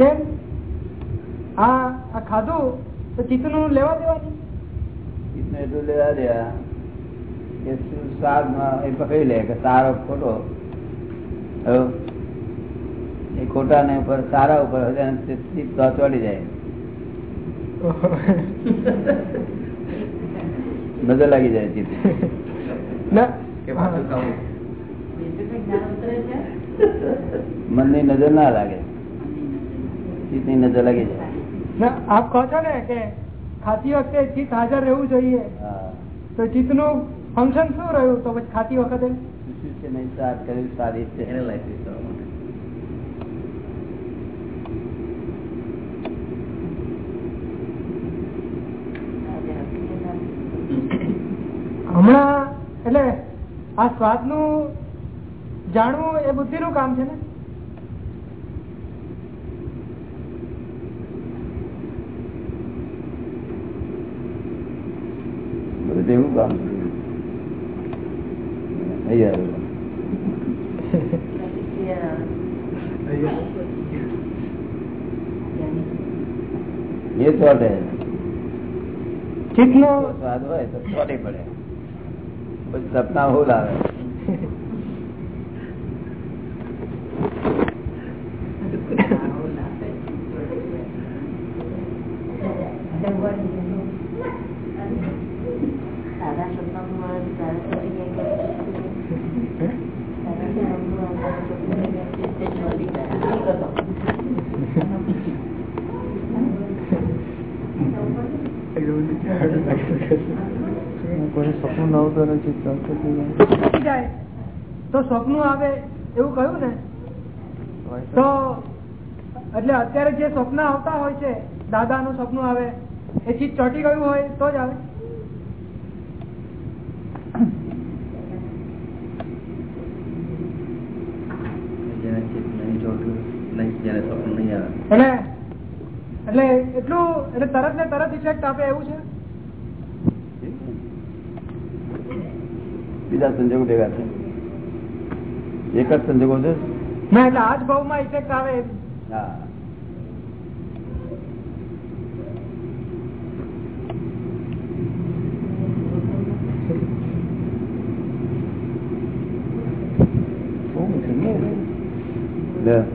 કેમ આ ખાધું તો ચિત્તનું લેવા દેવાની? ચિત્તને એટલું લેવા દેવા કે સ્વાદ એ પકડી લે કે સારો ખોટો. એ ખોટા ને ઉપર સારા ઉપર ચિત્ત ચોડી જાય. નજર લાગી જાય ચિત્ત મનની નજર ના લાગે. ચિત્તની નજર લાગી જાય. આપ કહો છો ને કે ખાતી વખતે ચિત્ત હાજર રહેવું જોઈએ. તો ચિત્તનું ફંક્શન શું રહ્યું? તો પછી ખાતી વખતે? સારી છે. હમણાં એટલે આ સ્વાદનું જાણવું એ બુદ્ધિ નું કામ છે ને? બધું કામ? એ ચોટે કેટલો? સ્વાદ હોય તો ચોટી પડે. પછી સપના હોલ આવે. આવતું નથી જાય. તો સ્વપ્ન આવે એવું કહ્યું ને? તો. એટલે અત્યારે જે સ્વપ્ન આવતા હોય છે દાદા નું સ્વપ્ન આવે એ ચીજ ચોટી ગયું હોય તો જ આવે. એટલે એટલે એટલું એટલે તરત ને તરત ઇફેક્ટ આપે એવું છે? બીજા સંજોગો ભેગા છે એક જ સંજોગો છે? ના એટલે ભાવમાં ઇફેક્ટ આવે હા.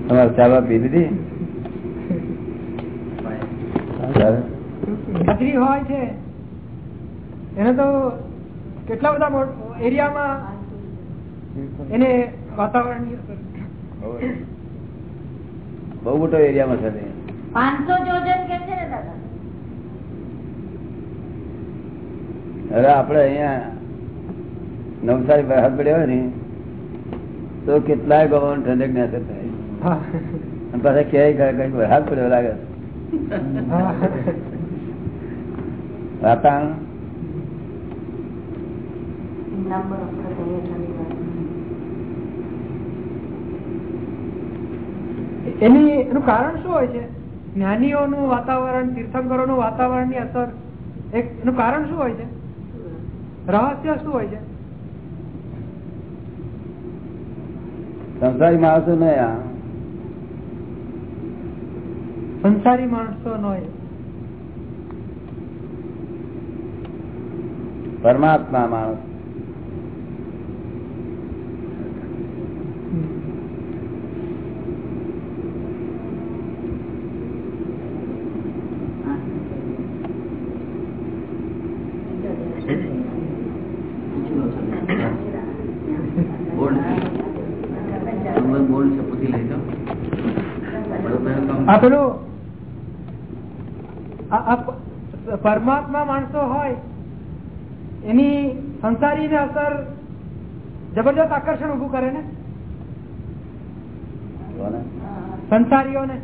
તમારે ચાલવા પી દીધી હોય છે. એને તો કેટલા બધા એરિયામાં એને વાતાવરણ બહુ મોટો એરિયામાં છે પાંચસો જોજન કે છે ને દાદા? હવે આપડે અહિયાં નવસારી પર હાથ પડ્યા હોય ને તો કેટલાય ભગવાન ઠંડક ને અસર થાય અને પાછા ક્યાંય કંઈક વરસાદ પડ્યો લાગે. વાતાવરણ એની એનું કારણ શું હોય છે? જ્ઞાનીઓનું વાતાવરણ તીર્થંકરોનું વાતાવરણની અસર એક એનું કારણ શું હોય છે? રહસ્ય શું હોય છે? સંસારી માણસો ને સંસારી માણસો નો પરમાત્મા માણસ. આ પેલું પરમાત્મા માણસો હોય એની સંસારી ને અસર જબરજસ્ત આકર્ષણ ઉભું કરે ને? સંસારીઓને.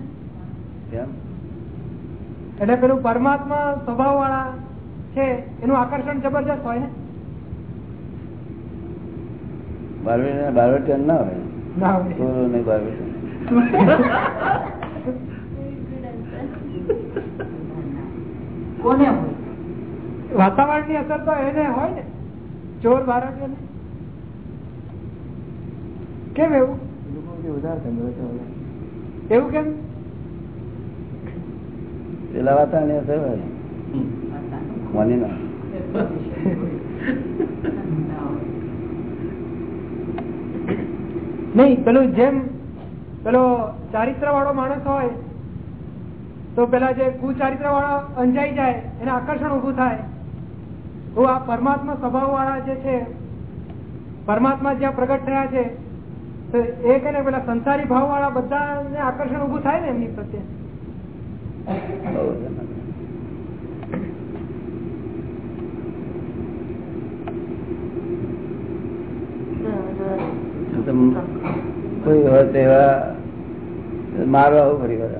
એટલે પેલું પરમાત્મા સ્વભાવ વાળા છે એનું આકર્ષણ જબરજસ્ત હોય ને? બારવટિયન ના હોય. ના હોય. નહીં કોને હોય? વાતાવરણની અસર તો એને હોય ને. ચોર બારટીઓ કેમ એવું? એવું કેમ? પેલા વાતાવરણ અસર હોય. મને ના. નહીં પેલું જેમ પેલો ચારિત્ર વાળો માણસ હોય તો પેલા જે કુચારિત્ર વાળા અંજાઈ જાય, એને આકર્ષણ ઉભું થાય. તો આ પરમાત્મા સ્વભાવ વાળા જે છે, પરમાત્મા જ્યાં પ્રગટ થયા છે, તો એ કે પેલા સંસારી ભાવ વાળા બધાને આકર્ષણ ઉભું થાય ને એમની પ્રત્યે. કોઈ હોય તેવા મારવા આવું ફરી બધા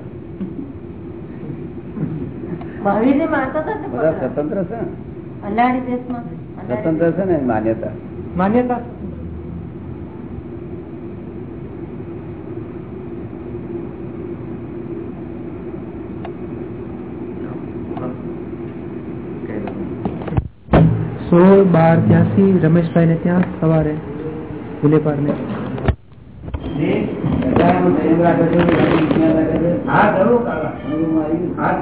મહાવીર ને મારતા હતા ને બધા સ્વતંત્ર છે સ્વતંત્ર છે ને માન્યતા માન્યતા સોળ બાર ત્યાંથી રમેશભાઈ ને ત્યાં સવારે ભૂલેપાડ ને હા જરૂર હા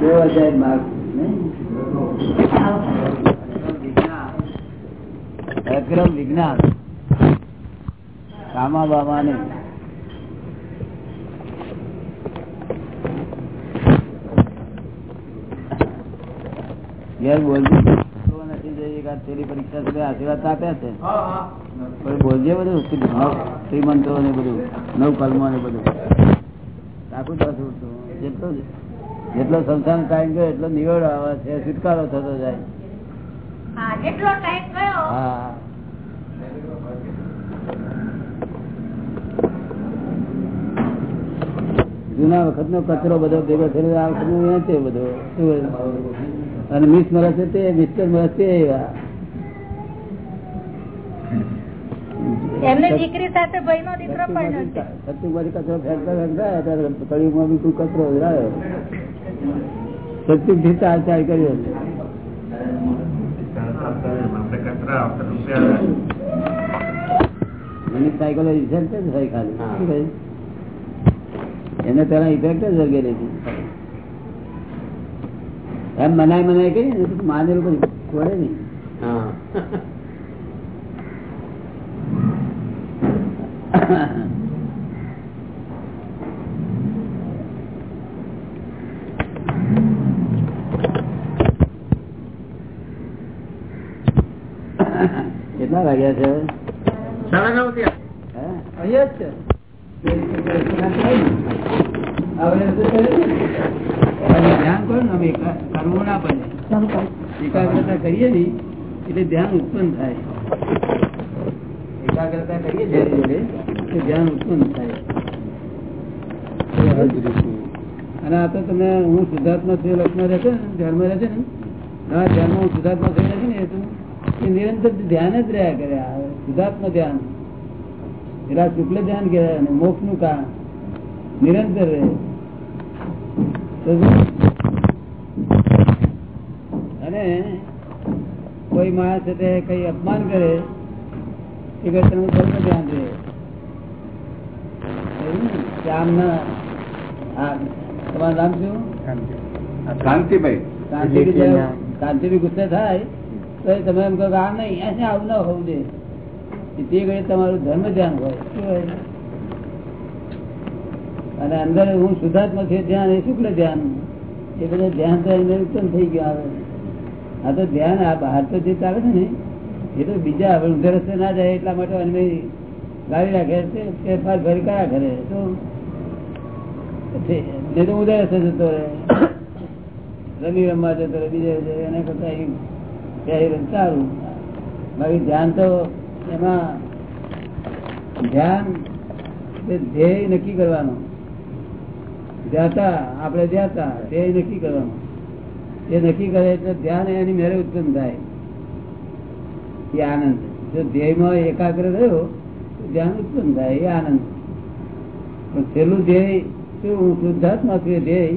બે હજાર માર્ક વિજ્ઞાન. કામા બાબા ને ઘેર બોલજો. નથી જઈએ તેની પરીક્ષા સુધી આશીર્વાદ આપ્યા છે. પણ બોલજે બધું શ્રીમંતો ને બધું નવ કલમો ને બધું. રાખું પાછું તો. જેટલો જેટલો સંસાર ટાઈમ ગયો એટલો નિવેડો આવે છે છુટકારો થતો જાય. હા જેટલો ટાઈમ ગયો હા જૂના વખત નો કચરો બધો ભેગો થયેલો આ વખતનું વેચે બધો. અને મિસ મળે છે તે મિસ્ટર મળે છે એવા. એમની દીકરી સાથે ભાઈ નો દીકરો પણ છે કચરો ફેંકતા ફેંકતા ત્યારે બી કોઈ કચરો રહ્યો સત્યુગ ચાર કર્યો. છે એની સાયકલો ઇફેક્ટ જ હોય ખાલી? એને પેલા ઇફેક્ટ જ વગેરે એમ મનાય મનાય કઈ ને માનેલું પછી છોડે નહીં. કેટલા વાગ્યા છે? સાડા નવ ત્યાં અહીંયા જ છે. ધ્યાન કરો ને અમે કરવું ના પડે એકાગ્રતા કરીએ ને એટલે ધ્યાન ઉત્પન્ન થાય. એકાગ્રતા કરીએ જયારે જોડે તો ધ્યાન ઉત્પન્ન થાય. અને આ તો તમે હું શુદ્ધાત્મા છું લક્ષમાં રહેશે ને ધ્યાનમાં રહેશે ને? હા ધ્યાનમાં હું શુદ્ધાત્મા થઈ નથી ને એ એ નિરંતર ધ્યાન જ રહ્યા કર્યા આ શુદ્ધાત્મા ધ્યાન. એલા શુક્લ ધ્યાન કહેવાય મોક્ષનું કારણ. નિરંતર રહે. અને કોઈ માણસ તે કઈ અપમાન કરે એ તેનું સર્વ ધ્યાન રહે આમ ના? તમારું નામ શું? શાંતિભાઈ. શાંતિ શાંતિ ગુસ્સે થાય તો તમે એમ કહો કે આમ નહીં અહીંયા આવું ના હોવું દે. તે ઘડી તમારું ધર્મ ધ્યાન હોય શું હોય. અને અંદર હું શુદ્ધાત્મા છે, ધ્યાન એ શુક્લ ધ્યાન. એ બધા ધ્યાન તો અંદર ઉત્પન્ન થઈ ગયું આવે. આ તો ધ્યાન, આ બહાર તો જે ચાલે છે ને, એ તો બીજા હવે ઊંધે રસ્તે ના જાય એટલા માટે અમે ગાડી રાખે છે, ફેરફાર ફરી કયા કરે? તો નહીં તો ઊંધે રસ્તે જતો રહે. રમી રમવા જતો રહે, બીજે એના કરતા સારું. બાકી ધ્યાન તો એમાં ધ્યાન ધ્યેય નક્કી કરવાનું. ધ્યાતા આપણે જ્યાતા, તે નક્કી કરવાનું. એ નક્કી કરે એટલે ધ્યાન એની મેરે ઉત્પન્ન થાય. એ આનંદ. જો ધ્યેયમાં એકાગ્ર રહ્યો, તો ધ્યાન ઉત્પન્ન થાય, એ આનંદ. પણ છેલ્લું ધ્યેય શું? હું શુદ્ધાત્મા છું એ ધ્યેય.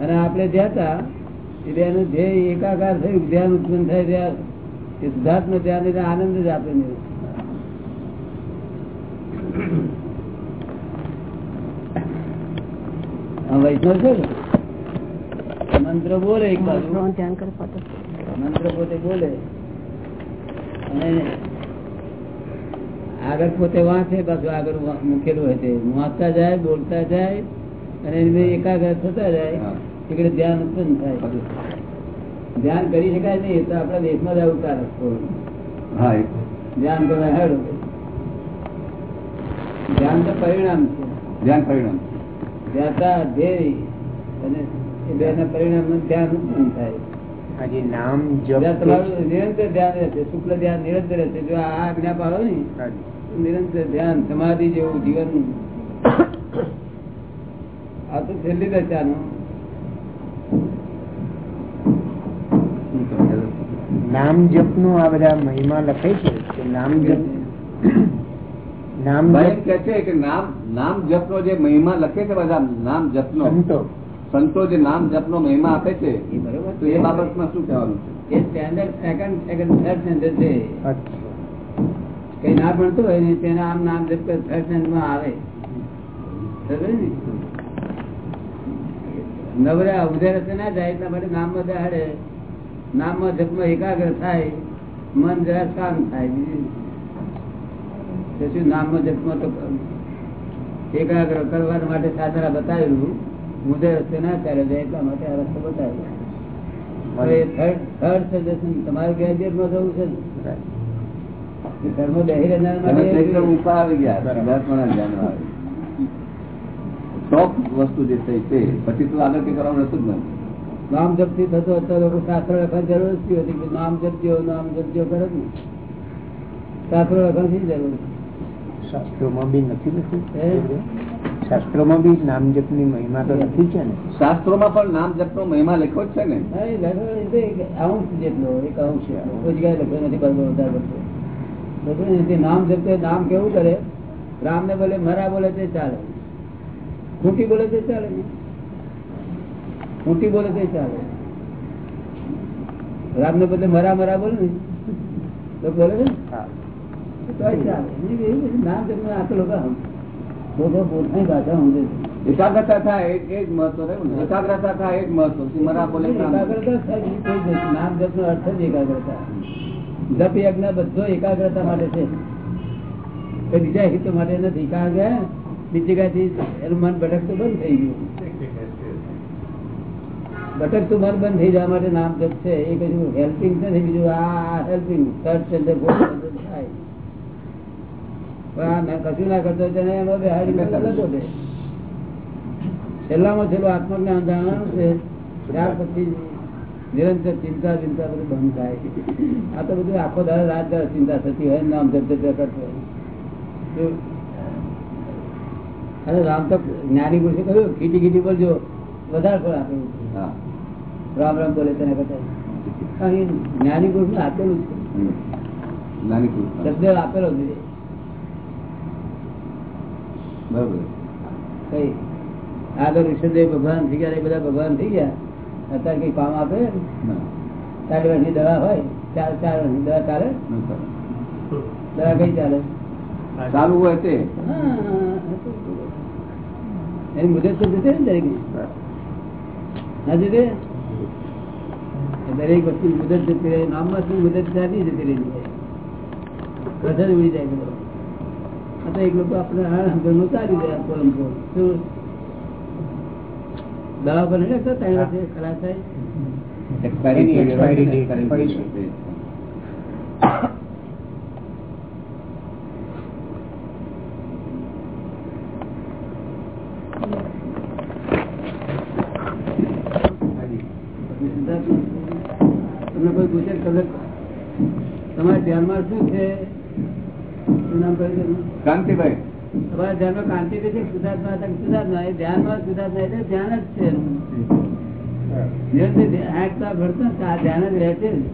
અને આપણે જ્યાતા એટલે એનું ધ્યેય એકાકાર થયું, ધ્યાન ઉત્પન્ન થાય ત્યાં. એ શુદ્ધાત્મ ધ્યાન એટલે આનંદ જ આપે ને આ વૈષ્ણવ છે ને? મંત્ર બોલે એક બાજુ. મંત્ર પોતે બોલે. અને આગળ પોતે વાંચે પાછું આગળ મૂકેલું હોય તે. વાંચતા જાય બોલતા જાય અને એની એકાગ્ર થતા જાય. એટલે ધ્યાન ઉત્પન્ન થાય. ધ્યાન કરી શકાય નહીં એ તો આપણા દેશમાં જ આવું હતો. હા એ ધ્યાન કરવા હેડો ધ્યાન તો પરિણામ છે. ધ્યાન પરિણામ ધ્યાતા ધ્યેય અને એ બે પરિણામ ધ્યાન ઉત્પન્ન થાય. આજે નામ તમારું નિરંતર ધ્યાન રહેશે શુક્લ ધ્યાન નિરંતર રહેશે. જો આ આજ્ઞા પાડો ને તો નિરંતર ધ્યાન સમાધિ જેવું જીવન આ તો છેલ્લી દશાનું. નામ જપનું આ બધા મહિમા લખાય છે કે નામ જપ? નામ કે છે કે નામ નામ જપનો જે મહિમા લખે છે બધા નામ જપનો. સંતો. સંતો જે નામ જપનો મહિમા આપે છે એ બરોબર. તો એ બાબતમાં શું કહેવાનું છે? એ standard second second third standard છે. કઈ ના ભણતું હોય ને તેને આમ નામ જપમાં આવે. નવરા ઉધે રસ્તે ના જાય એટલા માટે નામમાં દહાડે. નામમાં જપમાં એકાગ્ર થાય મન જરા શાંત થાય બીજું શું નામમાં જપમાં તો એકાગ્ર કરવા માટે સાધના બતાવેલું. ઉધે રસ્તે ના ચાલે એટલા માટે આ રસ્તો હવે થર્ડ થર્ડ સજેશન તમારે જવું છે ઘરમાં રહેનાર આવી ગયા ટોપ વસ્તુ જે થઈ તે પછી તો આગળ કરવાનું હતું જ નથી નામ જપથી થતો અત્યારે લોકો શાસ્ત્ર લખવાની જરૂર નથી કે નામ જપજો નામ જપજો કરે ને શાસ્ત્ર લખવાની જરૂર જરૂર શાસ્ત્રોમાં બી નથી લખ્યું? શાસ્ત્રોમાં બી નામ જપની મહિમા તો નથી છે ને? શાસ્ત્રોમાં પણ નામ જપનો મહિમા લખ્યો છે ને? અંશ જેટલો એક અંશ. લખ્યો નથી વધારે ને? નામ જપતે નામ કેવું કરે? રામ ને બોલે મરા બોલે તે ચાલે. ખૂટી બોલે તે ચાલે ને? ખૂટી બોલે તે ચાલે. રામ ને બદલે મરા મરા બોલે ને? તો બોલે ને? એકાગ્રતા થાય એ મહત્વ એકાગ્રતા થાય એ મહત્વ સિમરા બોલે નામ જપ જપનો અર્થ જ એકાગ્રતા. જપ યજ્ઞ બધો એકાગ્રતા માટે છે. બીજા હિત માટે નથી. કારણ કે બીજી કાંઈ એનું મન ભટકતું બંધ થઈ ગયું. ભટકતું મન બંધ થઈ જવા માટે નામ જપ છે. એ કશું હેલ્પિંગ નથી. બીજું, આ હેલ્પિંગ થર્ડ સ્ટેન્ડર્ડ ફોર્થ થાય. ના- કશું ના કરતો છેલ્લામાં છેલ્લું આત્મજ્ઞાન જાણવાનું છે. ત્યાર પછી નિરંતર ચિંતા ચિંતા બધું બંધ થાય. આ તો બધું આખો દાડો રાત દાડો ચિંતા થતી હોય નામ કરતો અરે રામ તો જ્ઞાની પુરુષે કહ્યું ખીટી ખીટી બોલજો. વધારે ફળ આપે. હા. રામ રામ બોલે તને કરતા જ્ઞાની પુરુષ આપેલું છે. શબ્દ આપેલો છે. બરોબર. કઈ? આગળ ઋષભદેવ ભગવાન થઈ ગયા બધા ભગવાન થઈ ગયા. અત્યારે કઈ કામ આપે? ચાર વર્ષની દવા હોય? ચાર ચાર વર્ષની દવા ચાલે? દવા કઈ ચાલે? ચાલુ હોય તે. એની મુદત તો જશે ને દરેક ના જશે? દરેક વસ્તુ મુદત જતી રહે. નામમાં શું મુદત ત્યાંથી જતી રહી. બધા જ ઉડી જાય બધો. તો એક લોકો આપણે ઘરનું પોલમ પોલ દવા ત્રણ વર્ષે થાય. તમને કોઈ ગુજરાત તમારા ધ્યાનમાં શું છે? શું નામ કહ્યું કાંતિભાઈ. તમારા ધ્યાનમાં કાંતિ છે સુધાર્થમાં સુધાર્થમાં એ ધ્યાનમાં સુધાર્થમાં એટલે ધ્યાન જ છે નિરંતર ધ્યા- ભરતા આ ધ્યાન જ રહે છે બેઠા.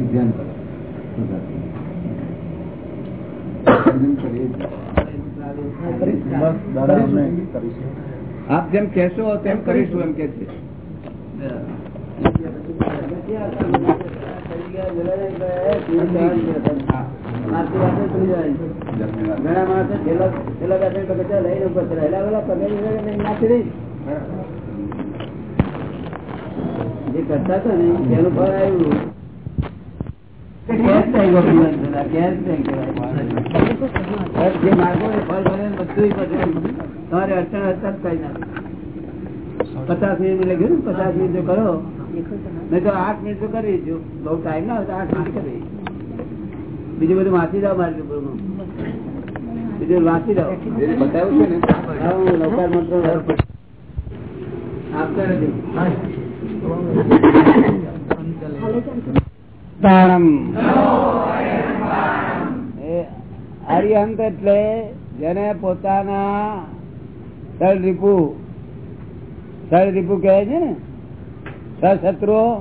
ધ્યાન આપ જેમ કેશો તેમ કરીશું એમ કે છે ઘણા માણસો છેલ્લા છેલ્લા દર્શન લઈને ઉપર ચડે. એટલે પેલા પગે નાચી રહી. જે કરતા હતા ને એનું ફળ આવ્યું તમારે અડચણ અડચણ કઈ ના પચાસ મિનિટ લખ્યું ને પચાસ મિનિટ જો કરો નહીં તો આઠ મિનિટ તો કરી જો બહુ ટાઈમ ના હોય તો આઠ મિનિટ કરી બીજું બધું વાંચી જાઓ મારી પેપરમાં. બીજું વાંચી જાઓ જે બતાવ્યું છે ને હા, હું નૌકાર મંત્ર આપતા નથી તાણમ. અરિહંત એટલે જેને પોતાના સળ રીપુ કહે છે ને? સશત્રુઓ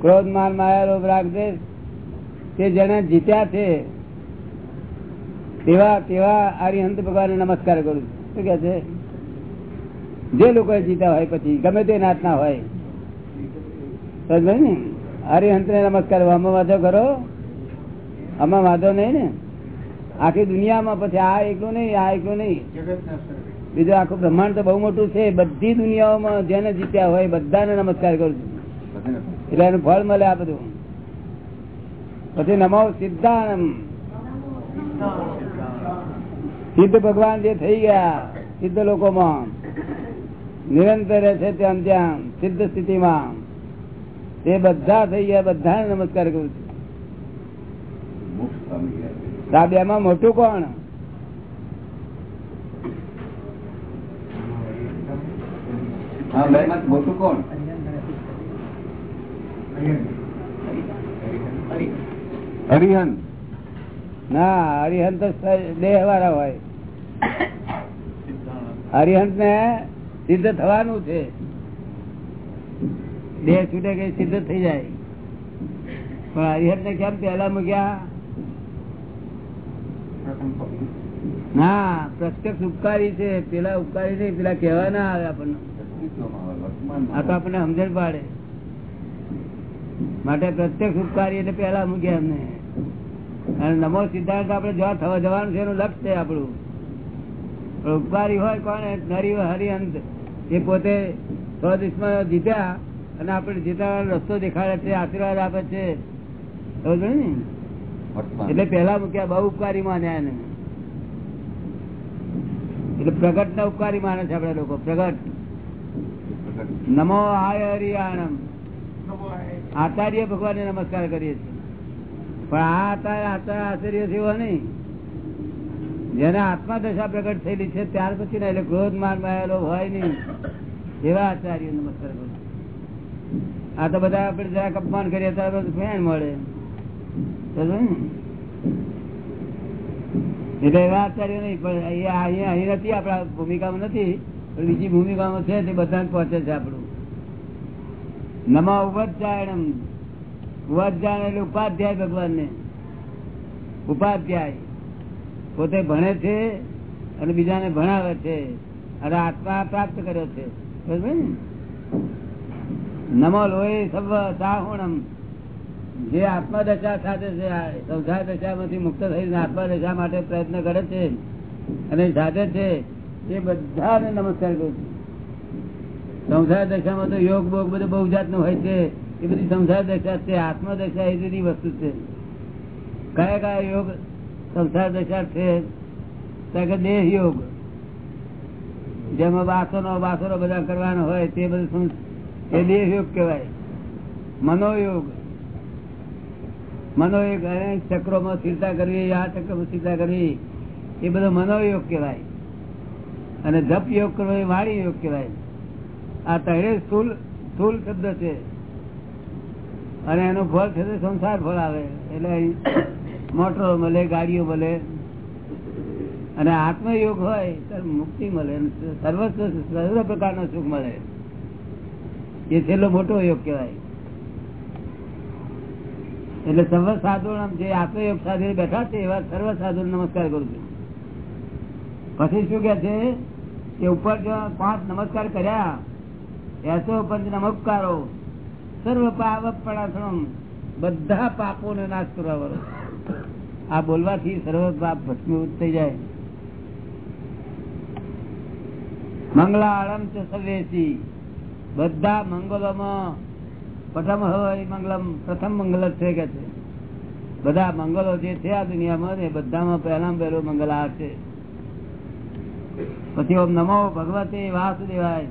ક્રોધ માન માયા લોભ રાગ તે જેને જીત્યા છે, તેવા તેવા અરિહંત ભગવાન નમસ્કાર કરું. શું કે છે? જે લોકો જીતા હોય પછી, ગમે તે નાતના હોય. ને? હરિહંત ને નમસ્કાર આમાં વાંધો કરો? આમાં વાંધો નહીં ને? આખી દુનિયામાં પછી આ એકલું નહીં, આ એકલું નહીં. બીજું આખું બ્રહ્માંડ તો બહુ મોટું છે, બધી દુનિયાઓમાં જેને જીત્યા હોય બધાને નમસ્કાર કરું છું. એટલે એનું ફળ મળે આ બધું. પછી નમો સિદ્ધાનમ. સિદ્ધ ભગવાન જે થઈ ગયા સિદ્ધ લોકોમાં, નિરંતર છે ત્યાં ત્યાં, સિદ્ધ સ્થિતિમાં. તે બધા થઈ ગયા બધાને નમસ્કાર કરું છું. આ બે માં મોટું કોણ મોટું કોણ? હરિહન. ના હરિહંત તો દેહ વાળા હોય. હરિહંત ને સિદ્ધ થવાનું છે. દેહ છૂટે કે સિદ્ધ થઈ જાય. પણ હરિહર ને કેમ પેલા મૂક્યા? ના, પ્રત્યક્ષ ઉપકારી છે. પેલા ઉપકારી નહીં, પેલા કેવા ના આવે આપણને. આ તો આપણને સમજણ પાડે. માટે પ્રત્યક્ષ ઉપકારી એટલે પેલા મૂક્યા એમને. અને નમો સિદ્ધાંત આપણે જવા થવા જવાનું છે એનું લક્ષ્ય છે આપણું. પણ ઉપકારી હોય કોણ? નરી હરિહંત. એ પોતે સો દિવસમાં જીત્યા. અને આપણે જીતવાનો રસ્તો દેખાડે છે આશીર્વાદ આપે છે ને એટલે પેલા મૂક્યા બહુ ઉપકારી માન્યા એને. એટલે પ્રગટ ના ઉપકારી માને છે આપડે લોકો પ્રગટ. નમો આય હરિયાણમ. આચાર્ય ભગવાન નમસ્કાર કરીએ છીએ. પણ આ આચાર્ય આચાર્ય આચાર્ય જેવો નહીં. જેને આત્મા દશા પ્રગટ થયેલી છે ત્યાર પછી ના એટલે ક્રોધ માન માયેલો હોય નહીં. એવા આચાર્ય નમસ્કાર કરું આ તો બધા આપણે જરાક અપમાન કરીએ તો ફેન મળે. એટલે એવા આચાર્ય નહીં, પણ અહીંયા અહીં નથી, આપણા ભૂમિકામાં નથી, પણ બીજી ભૂમિકામાં છે, તે બધા પહોંચે છે આપણું. નમા ઉપજાયણમ ઉપજાયણ એટલે ઉપાધ્યાય ભગવાન ને ઉપાધ્યાય. પોતે ભણે છે અને બીજાને ભણાવે છે. અને આત્મા પ્રાપ્ત કર્યો છે. બરાબર ને નમો લોહી સર્વ સાહુણમ જે આત્મદશા સાથે છે સંસાર દશામાંથી મુક્ત થઈને આત્મદશા માટે પ્રયત્ન કરે છે અને સાધે છે, એ બધાને નમસ્કાર કરું છું. સંસાર દશામાં તો યોગ બોગ બધું બહુ જાતનું હોય છે. એ બધી સંસાર દશા છે, આત્મદશા એ જુદી વસ્તુ છે. કયા કયા યોગ સંસાર દશા છે કે દેહ યોગ જેમાં વાસનો વાસનો બધા કરવાનો હોય તે બધું એ દેહ યોગ કહેવાય. મનોયોગ. મનોયોગ ચક્રોમાં સ્થિરતા કરવી આ ચક્રમાં સ્થિરતા કરવી, એ બધો મનોયોગ કહેવાય. અને જપ યોગ કરવો, એ વાણી યોગ કહેવાય. આ ત્રણે સ્થુલ સ્થુલ શબ્દ છે. અને એનું ફળ છે સંસાર ફળ આવે. એટલે મોટરો મળે, ગાડીઓ મળે. અને આત્મયોગ હોય, તો મુક્તિ મળે. સર્વસ્વ સર્વ પ્રકારનો સુખ મળે. એ છેલ્લો મોટો યોગ કહેવાય. એટલે સર્વ સાધુ જે આત્મયોગ સાથે બેઠા છે, એવા સર્વ સાધુ નમસ્કાર કરું છું. પછી શું કે છે? કે ઉપર પાંચ નમસ્કાર કર્યા, એસો પંચ નમસ્કારો, સર્વ પાવપણાસણમ બધા પાપો ને નાશ કરવા વાળો. આ બોલવાથી સર્વ પાપ ભસ્મીભૂત થઈ જાય. મંગળાળમ ચ સર્વેસી બધા મંગલોમાં પ્રથમ મંગલમ, પ્રથમ મંગલ છે કે છે. બધા મંગલો જે છે આ દુનિયામાં, એ બધામાં પહેલા પહેલો મંગલ આ છે. પછી ઓમ નમો ભગવતે વાસુદેવાય.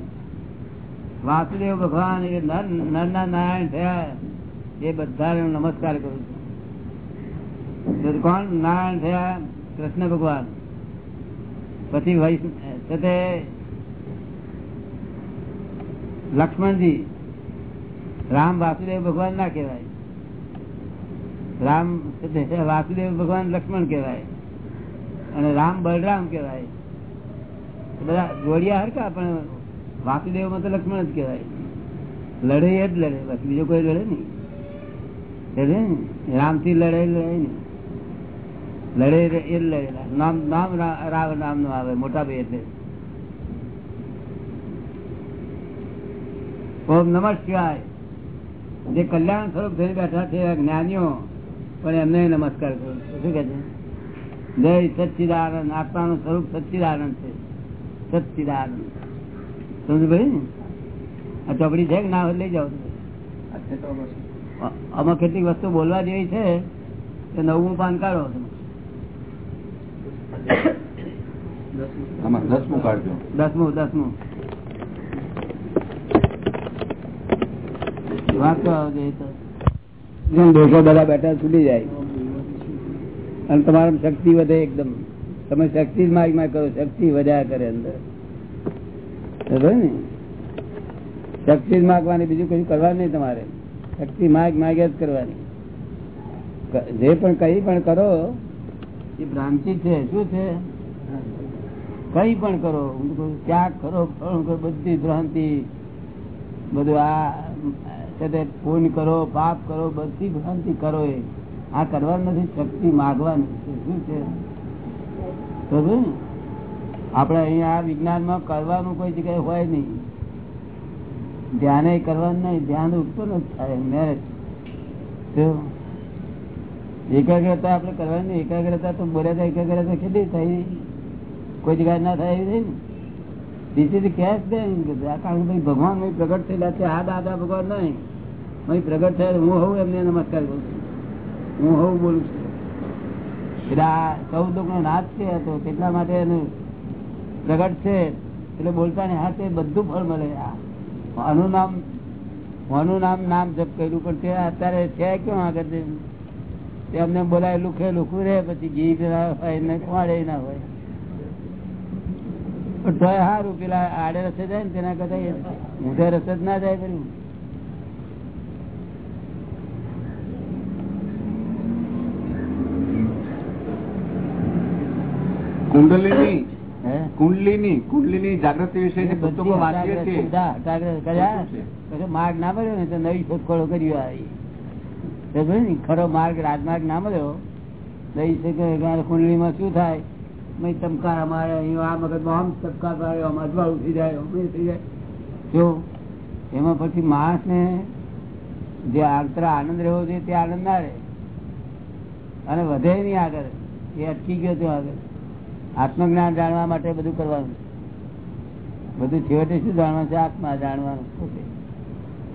વાસુદેવ ભગવાન એ નર, નરના નારાયણ થયા. એ બધા નમસ્કાર કરું છું. કોણ? નારાયણ થયા, કૃષ્ણ ભગવાન. પછી વૈષ્ણવ લક્ષ્મણજી, રામ વાસુદેવ ભગવાન ના કહેવાય. રામ વાસુદેવ ભગવાન લક્ષ્મણ કહેવાય. અને રામ બલરામ કહેવાય. બધા જોડિયા હરકા પણ વાસુદેવમાં તો લક્ષ્મણ જ કહેવાય. લડે એ જ લડે બસ બીજો કોઈ લડે નહીં. રામથી લડે લડે નહીં લડે એ જ લડેલા. નામ નામ રાવ નામનું આવે, મોટા ભાઈ એટલે. ઓમ નમ શિવાય જે કલ્યાણ સ્વરૂપ થઈને બેઠા છે જ્ઞાનીઓ પણ એમને નમસ્કાર કરું શું કે છે? જય સચ્ચિદાનંદ. આત્માનું સ્વરૂપ સચ્ચિદાનંદ છે. સચ્ચિદાનંદ. સમજ ભાઈ? ને આ ચોપડી છે કે ના લઈ જાઓ. આમાં કેટલીક વસ્તુ બોલવા જેવી છે કે નવમું પાન કાઢો દસમું કાઢજો. દસમું દસમું. બધા બેઠા છૂટી જાય. અને તમારા શક્તિ વધે એકદમ. તમે શક્તિ જ માગ કરો, શક્તિ વધ્યા કરે અંદર. ને? શક્તિ જ માગવાની, બીજું કશું કરવાનું નહીં તમારે. શક્તિ માગ, માગ્યા જ કરવાની. જે પણ કઈ પણ કરો, એ ભ્રાંતિ છે. શું છે? કઈ પણ કરો. ત્યાગ કરો બધી ભ્રાંતિ. બધું આ પૂન કરો, પાપ કરો, બધી ભ્રાંતિ કરો એ. આ કરવાનું નથી, શક્તિ માગવાની શું છે? આપણે અહીંયા આ વિજ્ઞાનમાં કરવાનું કોઈ જગ્યાએ હોય નહીં. ધ્યાને કરવાનું નહીં, ધ્યાન ઉત્પન્ન જ થાય મેરેજ એકાગ્રતા આપણે કરવાની એકાગ્રતા તો બોલ્યા એકાગ્રતા કેટલી થઈ કોઈ જગ્યાએ ના થાય એવી ને? ધીસ ઇઝ કેશ દે કારણ કે ભગવાન પ્રગટ થયેલા છે, આ દાદા ભગવાન નહીં. પ્રગટ થયેલ હું હોઉં એમને નમસ્કાર કરું છું. હું હોઉં બોલું છું. એટલે આ ચૌદ નો નાશ છે તો કેટલા માટે એનું પ્રગટ છે, એટલે બોલતા ને હાથે બધું ફળ મળે. આનું નામ આનું નામ નામ જપ કર્યું, પણ તે અત્યારે છે ક્યાં આગળ તે અમને બોલાય, લુખે લુખું રે પછી ઘી હોય ને કુવાડે ના હોય. પણ તો સારું પેલા આડે રસ્તે જાય ને તેના કરતા ઊંધે રસ્તે ના જાય પેલું કુંડલીની કુંડલીની કુંડલીની જાગૃતિ વિશે માર્ગ ના મળ્યો ને તો નવી શોધખોળો કરી આવી. ખરો માર્ગ રાજમાર્ગ ના મળ્યો. નવી કુંડલી માં શું થાય? ચમકાર અમારે આ મગજ આમ ચમકાર માર્યો આમ થઈ જાય થઈ જાય. જો એમાં પછી માણસ ને જે આગળ આનંદ રહેવો જોઈએ તે આનંદ ના રહે. અને વધે નહીં આગળ. એ અટકી ગયો તો આગળ. આત્મજ્ઞાન જાણવા માટે બધું કરવાનું. બધું છેવટે શું જાણવાનું છે? આત્મા જાણવાનું.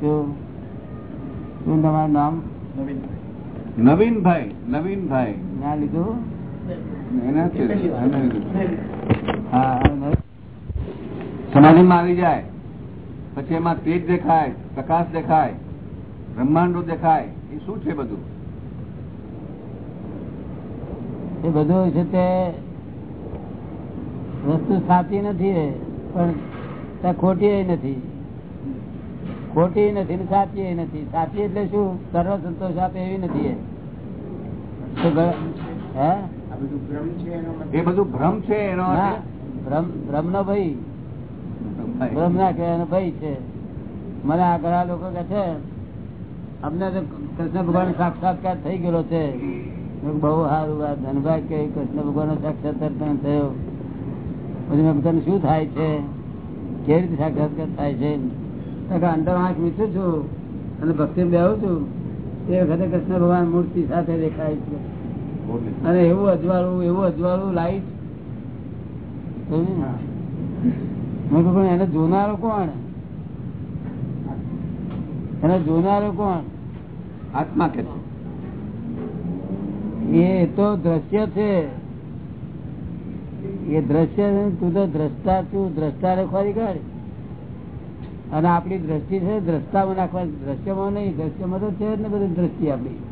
શું તમારું નામ? નવીનભાઈ નવીનભાઈ. ના લીધું? સમાધિમાં આવી જાય. પછી એમાં તેજ દેખાય પ્રકાશ દેખાય બ્રહ્માંડો દેખાય. એ શું છે બધું? એ બધું છે તે વસ્તુ સાચી નથી પણ ખોટી નથી. ખોટી નથી સાચી નથી. સાચી એટલે શું? સર્વ સંતોષ આપે એવી નથી હે? બધું ભ્રમ છે એનો મતલબ? એ બધું ભ્રમ છે એનો ભ્રમ નો ભાઈ. ભ્રમ ના કહેવાનો ભાઈ છે. મને આ ઘણા લોકો કે છે અમને તો કૃષ્ણ ભગવાન સાક્ષાત્કાર થઈ ગયેલો છે. બહુ સારું આ ધનભાઈ કે કૃષ્ણ ભગવાન સાક્ષાત્કાર પણ થયો. પછી મેં તને શું થાય છે? કેવી રીતે સાક્ષાત્કાર થાય છે? અંદર આંખ મીઠું છું અને ભક્તિ બેહું છું. એ વખતે કૃષ્ણ ભગવાન મૂર્તિ સાથે દેખાય છે. અને એવું અજવાળું એવું અજવાળું લાઈટ પણ એને જોનારો કોણ? એને જોનારો કોણ? આત્મા કે એ તો દ્રશ્ય છે. એ દ્રશ્ય તું તો દ્રષ્ટા છું દ્રષ્ટા રાખવાની કાઢ અને આપણી દ્રષ્ટિ છે દ્રષ્ટામાં નાખવાની. દ્રશ્યમાં નહીં દ્રશ્યમાં તો છે જ ને બધી દ્રષ્ટિ આપણી.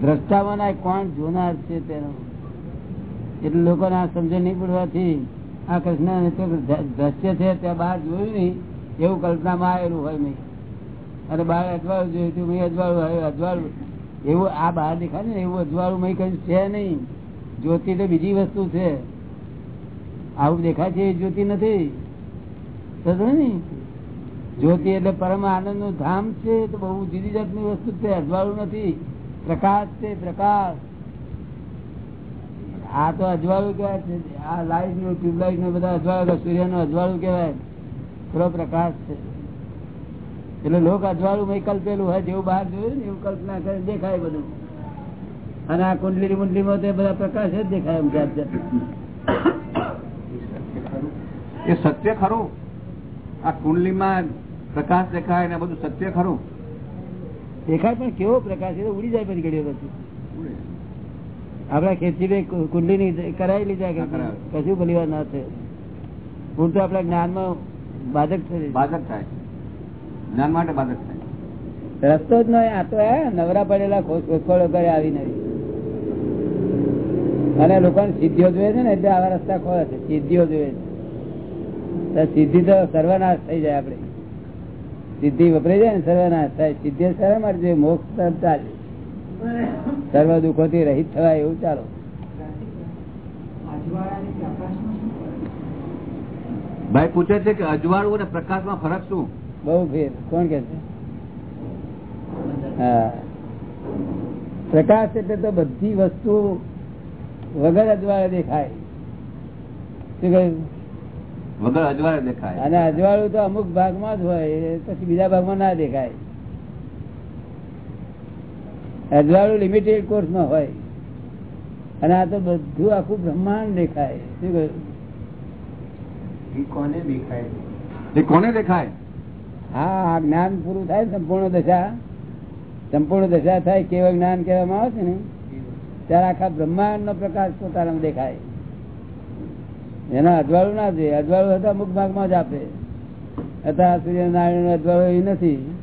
દ્રષ્ટામાં ના કોણ જોનાર છે તેનો? એટલે લોકોને આ સમજણ નહીં પડવાથી આ કૃષ્ણ દ્રશ્ય છે ત્યાં બહાર જોયું નહીં, એવું કલ્પનામાં આવેલું હોય નહીં અને બહાર અજવાળું જોયું હતું, મેં અજવાળું અજવાળું. એવું આ બહાર દેખાય ને, એવું અજવાળું મેં કઈ છે નહીં. જ્યોતિ તો બીજી વસ્તુ છે. આવું દેખાય છે એ જ્યોતિ નથી. ને? જ્યોતિ એટલે પરમ આનંદનું ધામ છે, તો બહુ જુદી જાતની વસ્તુ છે, અજવાળું નથી. પ્રકાશ છે, પ્રકાશ. આ તો અજવાળું કેવાય છે. આ લાઈટનું ટ્યુબલાઇટનું બધા અજવાળું સૂર્યનું અજવાળું કેવાય પેલો પ્રકાશ છે. એટલે લોક અજવાળું કલ્પેલું હોય જેવું બહાર જોયું ને એવું કલ્પના કરે, દેખાય બધું. અને આ કુંડલી મુંડલી માં તે બધા પ્રકાશ જ દેખાય એમ જાત એ સત્ય ખરું? આ કુંડલીમાં પ્રકાશ દેખાય ને બધું સત્ય ખરું? દેખાય પણ કેવો પ્રકાશ છે ઉડી જાય પછી ઘડીઓ પછી. આપડા ખેતી કુંડલી ની કરાવી લીધા કે. કશું ભલી વાર ના છે હું તો આપડા જ્ઞાનમાં બાધક બાધક થાય. જ્ઞાન માટે બાધક થાય. રસ્તો જ નહીં આ તો નવરા પડેલા ખોખોળો કરે આવીને. અને લોકોને સિદ્ધિઓ જોઈએ છે ને એટલે આવા રસ્તા ખોળે છે. સિદ્ધિઓ જોઈએ છે. સિદ્ધિ તો સર્વનાશ થઈ જાય આપડે સિદ્ધિ વપરાઈ જાય ને સર્વનાશ થાય. સિદ્ધિ સારા માટે જોઈએ મોક્ષ ચાલે. સર્વ દુઃખો થી રહિત થવાય એવું ચાલો. ભાઈ પૂછે છે કે અજવાળું અને પ્રકાશમાં ફરક શું? બહુ ફેર. કોણ કે છે? હા. પ્રકાશ એટલે તો બધી વસ્તુ વગર અજવાળે દેખાય. શું કહ્યું? વગર અજવાળે દેખાય. અને અજવાળું તો અમુક ભાગમાં જ હોય પછી બીજા ભાગમાં ના દેખાય. અજવાળું લિમિટેડ કોર્સમાં હોય. અને આ તો બધું આખું બ્રહ્માંડ દેખાય. શું કહ્યું? કોને દેખાય? એ કોને દેખાય? હા આ જ્ઞાન પૂરું થાય ને સંપૂર્ણ દશા. સંપૂર્ણ દશા થાય કેવું જ્ઞાન કહેવામાં આવે છે ને? ત્યારે આખા બ્રહ્માંડ નો પ્રકાશ પોતાના દેખાય. એના અજવાળું ના જોઈએ અજવાળું હતા અમુક ભાગમાં જ આપે. હતા સૂર્યનારાયણ અજવાળું એ નથી.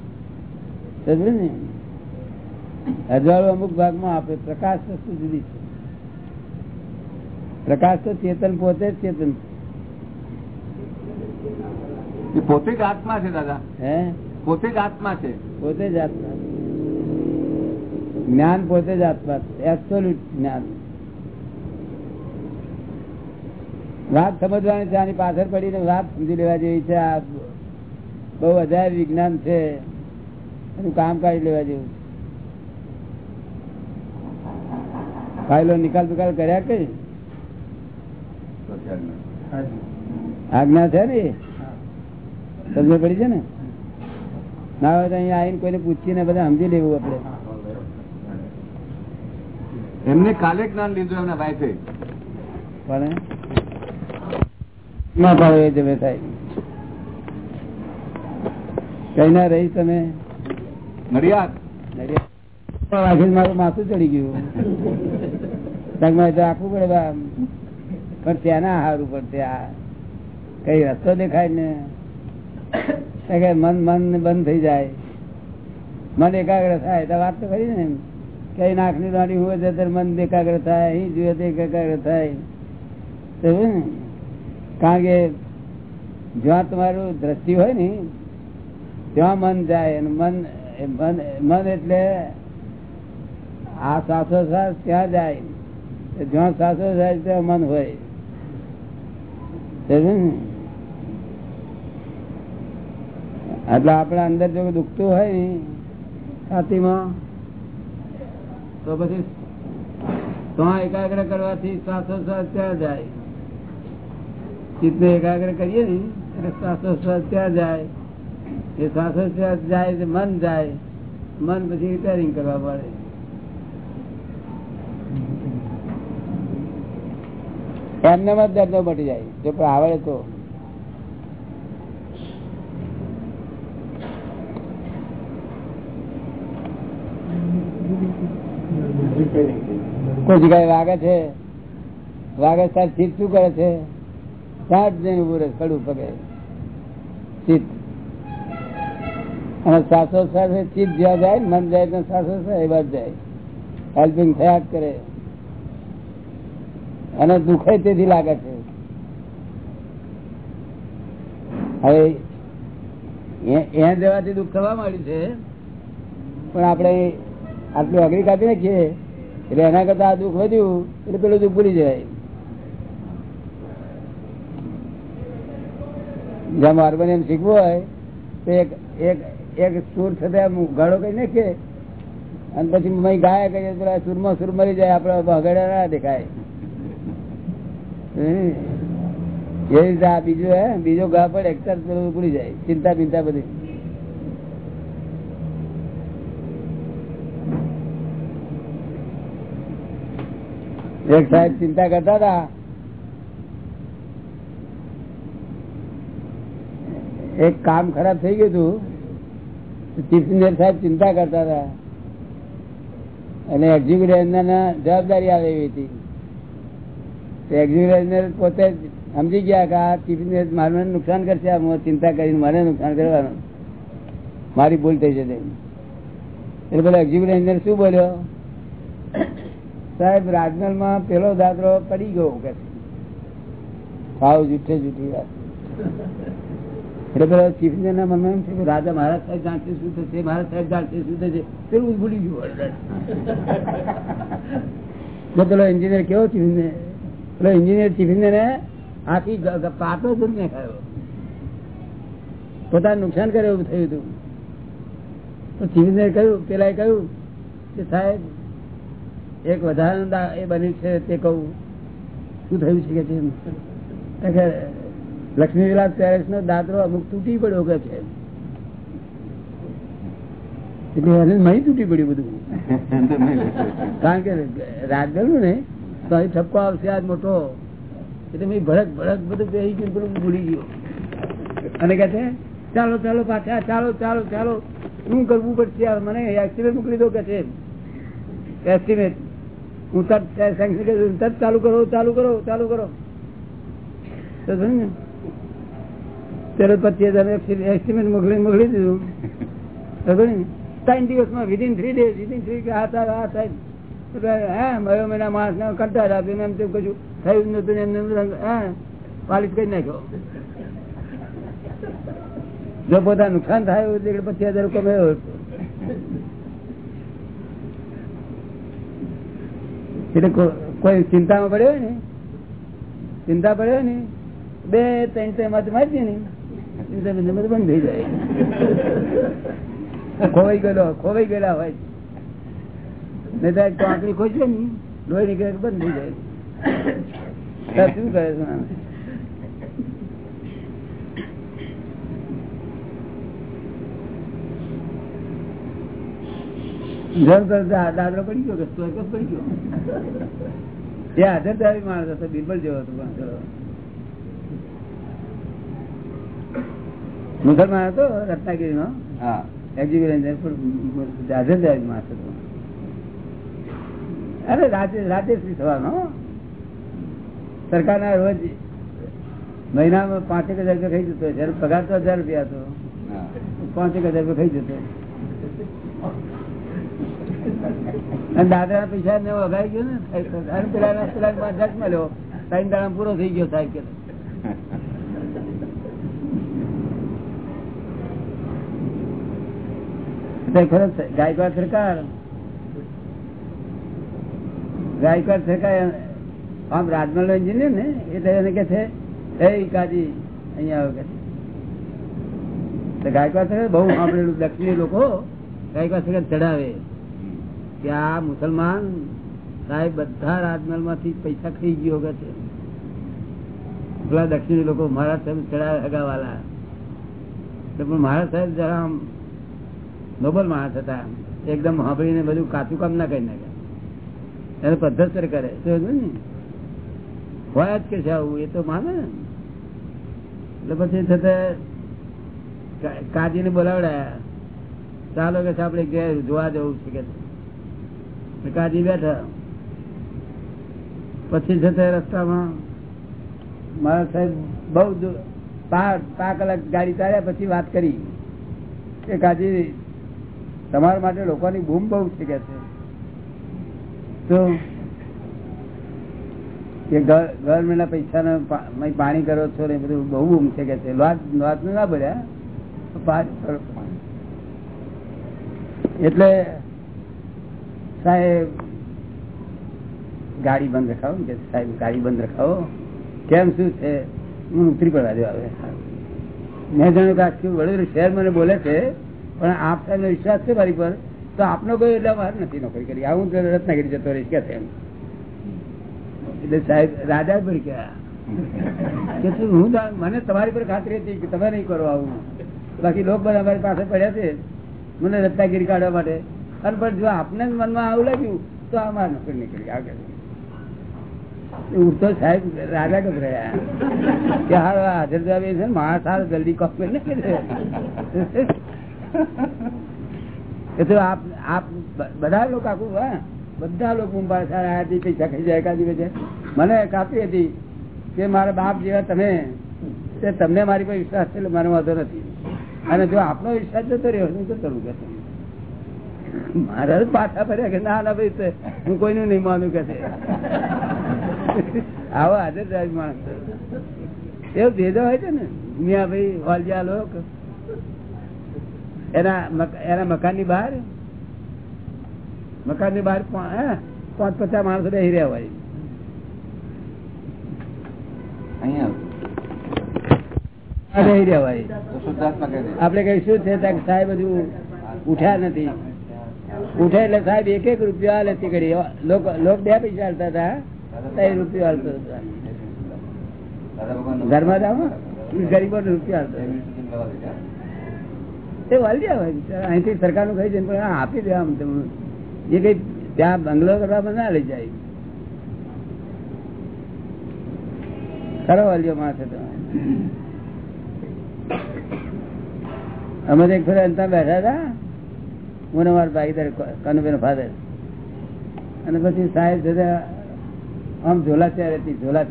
ને? અજવાળું અમુક ભાગમાં આપે. પ્રકાશ વસ્તુ જુદી છે. પ્રકાશ તો ચેતન પોતે જ ચેતન પોતે જ આત્મા છે દાદા. હે? પોતે જ આત્મા છે. પોતે જ આત્મા જ્ઞાન પોતે જ આત્મા એબ્સોલ્યુટ જ્ઞાન. વાત સમજવાની છે આની પાછળ પડીને વાત સમજી લેવા જેવી છે આ બહુ વધારે વિજ્ઞાન છે એનું કામ કાઢી લેવા જેવું ફાઇલો નિકાલ બિકાલ કર્યા કઈ આજ્ઞા છે ને સમજ પડી છે ને? ના હોય તો અહીંયા આવીને કોઈને પૂછીને બધા સમજી લેવું આપડે એમને કાલે જ્ઞાન લીધું એમના વાઈફે પણ ના ભાવે જમે થાય. કઈ ના રહી તમે? નડિયાદ. મારું માથું ચડી ગયું. આપવું પડે પણ ત્યાં ના હારું પણ ત્યાં કઈ રસ્તો દેખાય ને. મન મન બંધ થઈ જાય. મન એકાગ્ર થાય તો વાત તો કરી ને કઈ નાખની નાની હોય તો મન એકાગ્ર થાય અહીં જોઈએ તો એકાગ્ર થાય. ને? કારણ કે જ્યાં તમારું દ્રષ્ટિ હોય ને, ત્યાં મન જાય મન મન એટલે આ સાસો સાસ ત્યાં જાય. જ્યાં સાસો થાય ત્યાં મન હોય? એટલે આપડે અંદર જો દુખતું હોય ને, છાતીમાં, તો પછી ત્યાં એકાગ્ર કરવાથી સાસો સાસ ત્યાં જાય. ચિત્તને એકાગ્ર કરીએ ને એટલે શ્વાસોશ્વાસ ત્યાં જાય. એ શ્વાસોશ્વાસ જાય મન જાય. મન પછી રિપેરિંગ કરવા પડે. એમને જ દર્દો મટી જાય. જો આવડે તો. કોઈ જગ્યાએ વાગે છે? વાગે સાહેબ ચીજ શું કરે છે? ત્યાં જ ઉભું રહે ખડું પગે. ચિત્ત. અને સાસો સાથે ચિત્ત જ્યાં જાય મન જાય સાસો એ જાય. થયા જ કરે. અને દુખે તેથી લાગે છે. હવે એ દેવાથી દુઃખ થવા માંડ્યું છે. પણ આપણે આટલું અઘરી કાપી નાખીએ, એટલે એના કરતા આ દુઃખ વધ્યું, એટલે પેલું દુઃખ ભૂલી જાય. જેમ હાર્મોનિયમ શીખવું હોય, તો એક એક એક સુર થતા ગાળો કરી નાખીએ. અને પછી મય ગાયા કરીએ પેલા સુરમાં સુર મરી જાય આપડે ભગડ્યા ના દેખાય. એ રીતે આ બીજું, હે, બીજો ગા પડે એક ઉપડી જાય, ચિંતા બિંતા બધી. એક સાહેબ ચિંતા કરતા હતા. એક કામ ખરાબ થઈ ગયું હતું ચીફ સાહેબ ચિંતા કરતા હતા. અને એક્ઝિક્યુટિવ જવાબદારી આવે એવી હતી. એક્ઝિક્યુટિવ પોતે સમજી ગયા કે આ ચીફ ઇન્જિનિયર નુકસાન કરશે ચિંતા કરીને મારે નુકસાન કરવાનું. મારી ભૂલ થઈ જશે. એટલે પેલો એક્ઝિક્યુટિવ એન્જિનિયર શું બોલ્યો? સાહેબ રાજમહેલમાં પેલો દાદરો પડી ગયો કે ભાવ જૂઠે જૂઠી વાત. રાજા મહારાજ સાહેબ જાણશે શું થશે મહારાજ સાહેબ જાણશે શું થશે, પેલું ભૂલી ગયું પેલો એન્જિનિયર કેવો ચીફ પેલો એન્જિનિયર ચીફ આખી પાટો જ ને ખાયો પોતાને નુકસાન કરે એવું થયું હતું. તો ચીફ ઇન્જિનિયર કહ્યું પેલા એ કહ્યું કે સાહેબ, એક વધારાનું એ બન્યું છે તે કહું. શું થયું છે કે લક્ષ્મી વિલાસ પેરેસ નો દાદરો અમુક તૂટી પડ્યો કે છે. એટલે એને મહી તૂટી પડ્યું બધું. કારણ કે રાજગર ને, તો અહીં ઠપકો આવશે આજ મોટો. એટલે મેં ભડક ભડક બધું પહેરી ગયું બધું ભૂલી ગયો. અને કે છે, ચાલો ચાલો પાછા, ચાલો ચાલો ચાલો. શું કરવું પડશે યાર? મને એસ્ટિમેટ મોકલી દો કે છે. એસ્ટિમેટ હું તરત ચાલુ કરો ચાલુ કરો ચાલુ કરો. ને? પચીસ હજાર એસ્ટિમેટ મોકલી મોકલી દીધું. ત્રણ દિવસમાં within three days within three આ થાય આ થાય હા મહિનો માણસ ને કંટાળ આપ્યું એમ તેમ કશું થયું નતું એમને પાલિશ કરી નાખ્યો. જો પોતા નુકસાન થાય એટલે પચીસ હજાર કમાયો હતો. એટલે કોઈ ચિંતામાં પડ્યો ને? ચિંતા પડ્યો ને? બે, ત્રણ ત્રણમાં મારી ને ખોવાઈ ગયેલો, ખોવાઈ ગયેલા હોય. નહીં તો આંકડી ને, લોહી નીકળે બંધ થઈ જાય. શું દાદરો પડી ગયો કે સ્વર્ગ પડી ગયો? ત્યાં હાજર દાવી માણસ હતો, બિરબલ જેવો હતો પણ ચલો. મુસલમાન હતો રત્નાગીરી નો હા. અરે રાતે રાતે થવાનો સરકારના રોજ મહિનામાં પાંચેક હજાર રૂપિયા ખાઈ જતો જયારે પગાર તો હજાર રૂપિયા હતો. પાંચેક હજાર રૂપિયા ખાઈ જતો. અને દાદા પૈસા ને વગાઈ ગયો ને પેલા પેલા પાંચ હજાર મળ્યો. ત્રણ દાડા પૂરો થઈ ગયો સાહેબ કે તો ખરો ગાયકવાડ સરકાર. ગાયકવાડ સરકાર આમ રાજમલ નો એન્જિનિયર ને, એટલે એને કે છે કાજી અહીંયા આવે કે ગાયકવાડ સરકાર બહુ સાંભળેલું દક્ષિણી લોકો ગાયકવાડ સરકાર ચડાવે કે આ મુસલમાન સાહેબ બધા રાજમહેલમાંથી પૈસા ખાઈ ગયો કે છે. પેલા દક્ષિણી લોકો, મહારાજ સાહેબ ચડાવે હગાવાલા પણ મહારાજ સાહેબ જરા નોબલ માણસ હતા. એકદમ સાંભળીને બધું કાચું કામ ના કરી નાખે એને પદ્ધતસર કરે. ને? હોય જ કે છે આવું, એ તો માને. ને એટલે પછી છતાં કાજીને બોલાવડાયા. ચાલો કે આપણે ઘેર જોવા જવું છે કે કાજી બેઠા. પછી છતાં રસ્તામાં મારા સાહેબ બહુ પાંચ કલાક ગાડી ચાલ્યા પછી વાત કરી. કે કાજી તમારા માટે લોકોની બૂમ બહુ છે કે છે. તો કે ગવર્મેન્ટ ના પૈસા પાણી કરો છો ને બધું બહુ બૂમ છે કે છે. લોટ ના ભર્યા એટલે સાહેબ, ગાડી બંધ રખાવો કે સાહેબ, ગાડી બંધ રખાવો. કેમ, શું છે? હું ઉતરી પડવા દેવા આવે મેં જાણ્યું કે આખી વડોદરા શહેર મને બોલે છે પણ આપ એનો વિશ્વાસ છે મારી પર? તો આપનો કોઈ એટલે મારે નથી નોકરી કરી. આવું રત્નાગીરી જતો રહીશ, કે એમ એટલે સાહેબ, રાજા પર ગયા. કે હું મને તમારી પર ખાતરી હતી કે તમે નહીં કરો આવું. બાકી લોકો અમારી પાસે પડ્યા છે. મને રત્નાગીરી કાઢવા માટે. અને પણ જો આપને મનમાં આવું લાગ્યું, તો આ મારે નોકરી નીકળી આગળ ઉઠતો સાહેબ રાજા ગભરાયા કે હા હાજર જવાબ છે માણસ હાર જલ્દી કોપ કરી નાખે છે. એ બધા લોકો આખું, હા? બધા લોકો પૈસા ખાઈ જાય એકાદી વચ્ચે મને કાપી હતી કે મારા બાપ જેવા તમે, તે તમને મારી પર વિશ્વાસ છે મને વાંધો નથી. અને જો આપનો વિશ્વાસ જતો રહ્યો હું તો કરું કે મારા પાછા ફર્યા કે ના ના ભાઈ હું કોઈનું નહીં માનું કે આવો હાજર માણસ એવો ભેદો હોય છે ને? મિયા ભાઈ, વાલજા લોક એના એના મકાનની બહાર મકાનની બહાર પાંચ પચાસ માણસો બેસી રહ્યા હોય. આપડે કઈ શું છે? સાહેબ હજુ ઉઠ્યા નથી. ઉઠે એટલે સાહેબ એક એક રૂપિયો હાલે તે ઘડી. લોક બે પૈસા હાલતા હતા ત્રણ રૂપિયો હાલતો હતા. ઘરમાં જાવ ગરીબો રૂપિયો હાલતો. તે વાલ્યા આવે અહીંથી સરકારનું કહી પણ આપી દે આમ તેમ. કઈ ત્યાં બંગલો કરવામાં ના લઈ જાય. ખરો વાલ્યો માણસ હતો અમે એક ફેર અંતા બેઠા હતા. હું અમારા ભાગીદાર કનુબેન ફાધર અને પછી સાહેબ જતા આમ ઝોલા ચેર હતી ઝોલા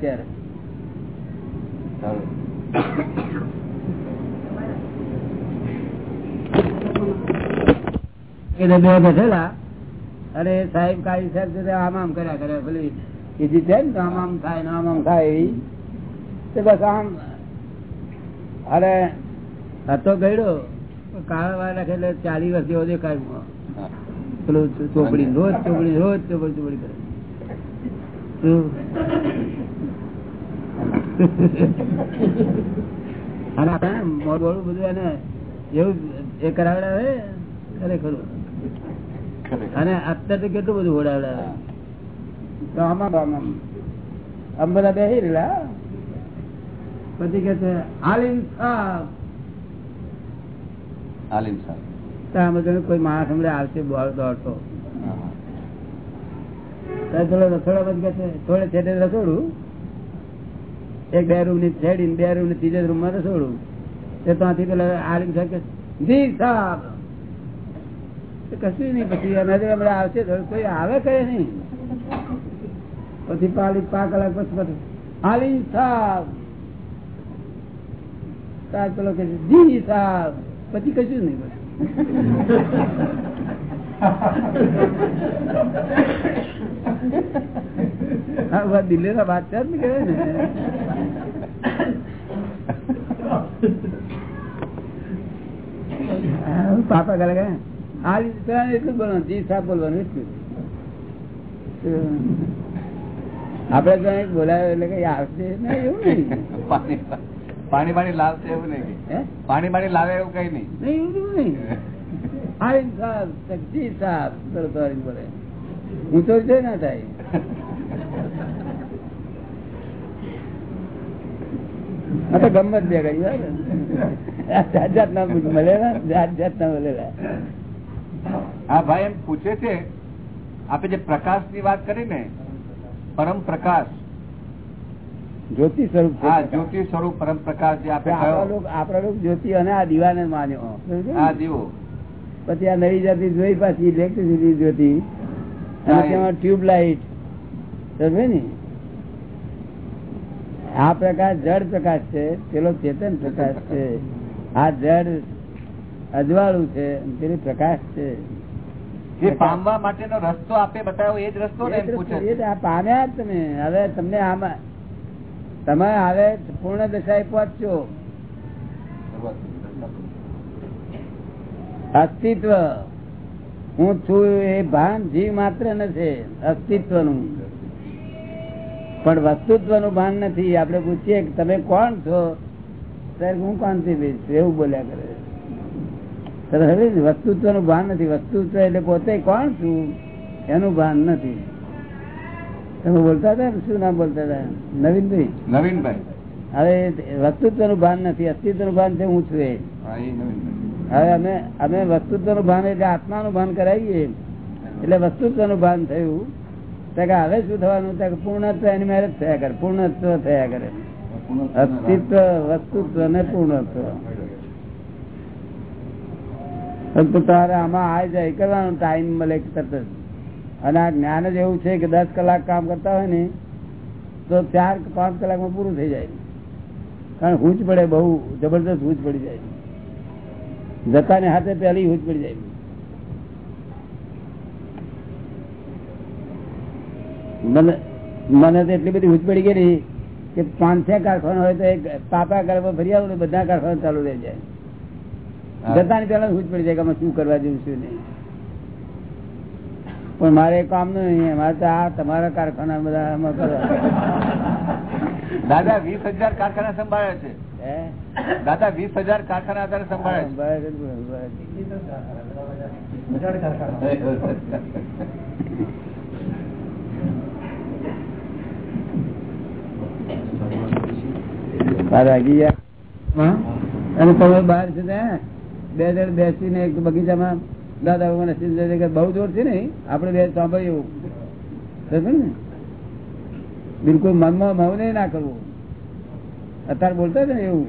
અને સાહેબ કાળી સાહેબ આમ આમ કર્યા કરે. ભલે એ જીતે ને આમ આમ થાય આમ આમ થાય એવી. બસ આમ. અરે, હતો ગયડો. કાળા વાળ રાખે એટલે ચાલી વર્ષ જેવો દેખાય. ચોપડી રોજ ચોપડી રોજ ચોપડી ચોપડી કરે? અને આપણે મોડું બધું એને એવું એ કરાવડાવે ખરેખર. અને અત્યારે કેટલું બધું ઓડાવડાવે તો આમાં આમાં આમ બધા બેસી રહેલા? પછી કે છે કોઈ માણસ હમણાં આવશે બોલ દોડતો. પેલો રસોડા બંધ છે થોડે છેડે રસોડું? એક બે રૂમની છેડી બે રૂમની ત્રીજા રૂમમાં રસોડું. તે ત્યાંથી પેલા આલિમ સાહેબ કે જી સાહેબ કશું નહીં, પછી એનાથી હમણાં આવશે કોઈ આવે કરે નહીં? પછી પાલી પા કલાક પછી પછી સાહેબ. તાર પેલો કે જી સાહેબ. પછી કશું નહીં પછી. દિલ્હી ના છે ને કહેવાય ને. પાપા કરે કે આ રીતે એટલું બોલવાનું જી સાફ બોલવાનું એટલું આપડે તો બોલાવ્યો એટલે કઈ આવશે એવું નહીં. પાણી પાણી લાવશે એવું નહીં પાણી પાણી લાવે એવું કઈ નહીં. નહીં એવું નહીં? સાફ સાફ બોલે. હું તો ના થાય. તો ગમત બે ગઈ જાત જાત ના મળેલા જાત જાત ના મળેલા. હા ભાઈ એમ પૂછે છે આપે જે પ્રકાશની વાત કરી ને પરમ પ્રકાશ. જ્યોતિ સ્વરૂપ હા જ્યોતિ સ્વરૂપ પરમ પ્રકાશ જે આપે આપણા લોકો જ્યોતિ અને આ દીવાને માન્યો. હા દીવો. પછી આ નવી જાતિ જોઈ પાછી ઇલેક્ટ્રિસિટી જ્યોતિ અને તેમાં ટ્યુબ સમજે ને? આ પ્રકાશ જડ પ્રકાશ છે પેલો ચેતન પ્રકાશ છે. આ જડ અજવાળું છે પેલું પ્રકાશ છે. જે પામવા માટેનો રસ્તો આપે એ જ ને છે. પામ્યા તમે. હવે તમને આમાં તમે હવે પૂર્ણ દશાએ પહોંચશો અસ્તિત્વ. હું છું એ ભાન જીવ માત્ર નથી અસ્તિત્વનું. પણ વસ્તુત્વનું ભાન નથી. આપણે પૂછીએ કે તમે કોણ છો? ત્યારે હું કાંતિભાઈ છું એવું બોલ્યા કરે હવે વસ્તુત્વનું ભાન નથી. વસ્તુત્વ એટલે પોતે કોણ છું? એનું ભાન નથી. તમે બોલતા હતા શું નામ બોલતા હતા? નવીનભાઈ. નવીનભાઈ. હવે વસ્તુત્વનું ભાન નથી. અસ્તિત્વનું ભાન છે હું છું એ. હવે અમે અમે વસ્તુત્વનું ભાન એટલે આત્માનું ભાન કરાવીએ એટલે વસ્તુત્વનું ભાન થયું. કે હવે શું થવાનું? કે પૂર્ણત્વ એની મેરેજ થયા કરે. પૂર્ણત્વ થયા કરે. અસ્તિત્વ વસ્તુત્વ ને પૂર્ણત્વ. ફક્ત તારે આમાં આ જાય કરવાનો ટાઈમ મળે તરત અને આ જ્ઞાન જ એવું છે કે દસ કલાક કામ કરતા હોય ને, તો ચાર પાંચ કલાકમાં પૂરું થઈ જાય. કારણ હૂંચ પડે બહુ જબરદસ્ત હૂંચ પડી જાય. જતાને હાથે પહેલી હૂંચ પડી જાય. મને મને તો એટલી બધી હુંચ પડી ગઈ કે પાંચ છ કારખાના હોય તો એક પાપા કરવા ફરી આવું ને, બધા કારખાના ચાલુ રહી જાય. જતાની પેલા હૂંચ પડી જાય કે શું કરવા જેવું છું નહીં પણ મારે કામ નહીં મારે તો આ તમારા કારખાના બધા કરવા. દાદા વીસ હજાર કારખાના સંભાળે છે. દાદા વીસ હજાર કારખાના અત્યારે સંભાળે છે. અને તમે બહાર છે ને બે જણ બેસીને એક બગીચામાં દાદા ભગવાન બહુ જોર છે ને આપણે બે સાંભળ્યું ને? બિલકુલ મનમાં મૌન ના કરવું. અત્યારે બોલતા ને એવું.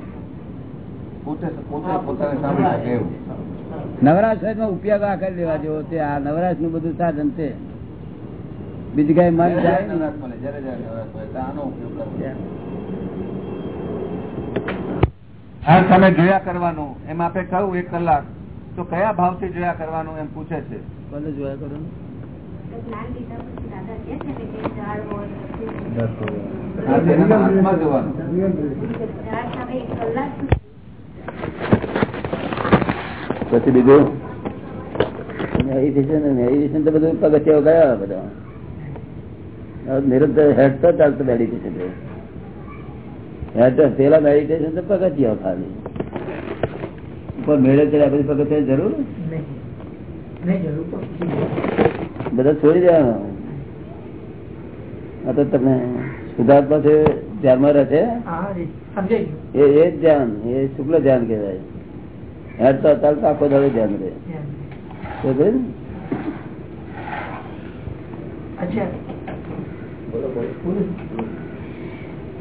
નવરાશ સાહેબમાં ઉપયોગ આ કરી લેવા જેવો છે. આ નવરાશનું બધું સાધન છે. બીજું કઈ મન જાય જ્યારે નહીં. નવરાશ મળે, જ્યારે જ્યારે નવરાશ મળે, તો આનો ઉપયોગ કરવો. હા તમે જોયા કરવાનું. એમ આપે કહ્યું એક કલાક. તો કયા ભાવથી જોયા કરવાનું એમ પૂછે છે? કોને જોયા પછી બીજું? મેડિટેશન મેડિટેશન તો બધું પગથિયાઓ ગયા બધા? નિરંતર હેડ તો ચાલતું મેડિટેશન પેલા મેડિટેશન તો પગથિયાઓ ખાલી. ઉપર મેળે ચડ્યા પછી પગથિયા જરૂર? બધા છોડી દેવાનું? આ તો તમે સુધાર્થમાં છે ધ્યાનમાં રહે એ એ જ ધ્યાન એ શુક્લ ધ્યાન કહેવાય. હેડતા ચાલતા આખો દાડો ધ્યાન રહે.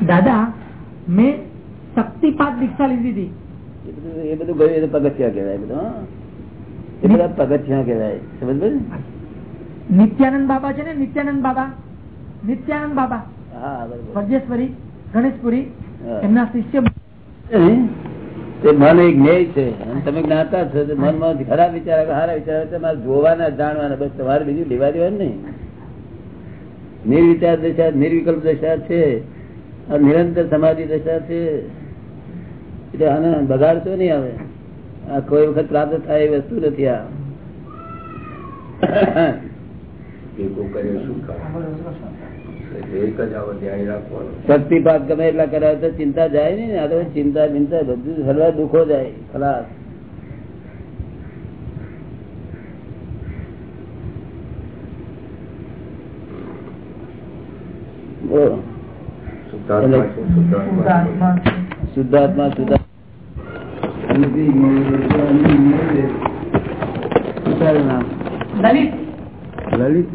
દાદા મેં શક્તિપાત દીક્ષા લીધી હતી. એ બધું ગયું એ પગથિયા કહેવાય બધું એ બધા પગથિયા કહેવાય. સમજ નિત્યાનંદ બાબા છે ને નિત્યાનંદ બાબા. નિત્યાનંદ બાબા. હા વર્જેશ્વરી ગણેશપુરી એમના શિષ્ય તે મન એક જ્ઞેય છે. અને તમે જ્ઞાતા છો મન મનમાં ખરાબ વિચાર સારા વિચાર તમારે જોવાના જાણવાના બસ તમારે બીજું લેવા દેવાનું નહીં. નિર્વિચાર દશા નિર્વિકલ્પ દશા છે. નિરંતર સમાધિ દશા છે એટલે આને બગાડશો નહીં આવે. આ કોઈ વખત પ્રાપ્ત થાય એ વસ્તુ નથી આ. શક્તિપાત ગમે એટલા કરાવે તો ચિંતા જાય ને. આ તો ચિંતા બિંતા બધું હલવા દુખો જાય ખલાસ. બોલો. શુદ્ધાત્મા લલિત. લલિત?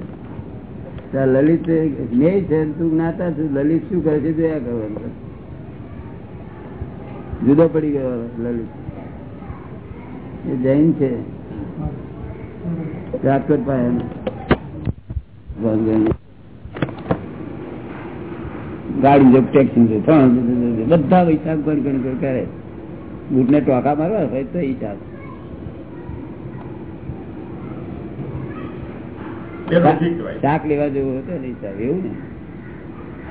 જ્ઞેય છે તું જ્ઞાતા છું લલિત શું કરે છે જોયા કરવાનું જુદો પડી ગયો લલિત. એ જૈન છે. રાજકોટ પાસે ગાડી જો ટેક્સી જો ત્રણ બધા હિસાબ ગણ ગણ કરે બુટ ને ટોકા મારવા હોય તો હિસાબ. શાક લેવા જેવું હતો ને હિસાબ એવું ને?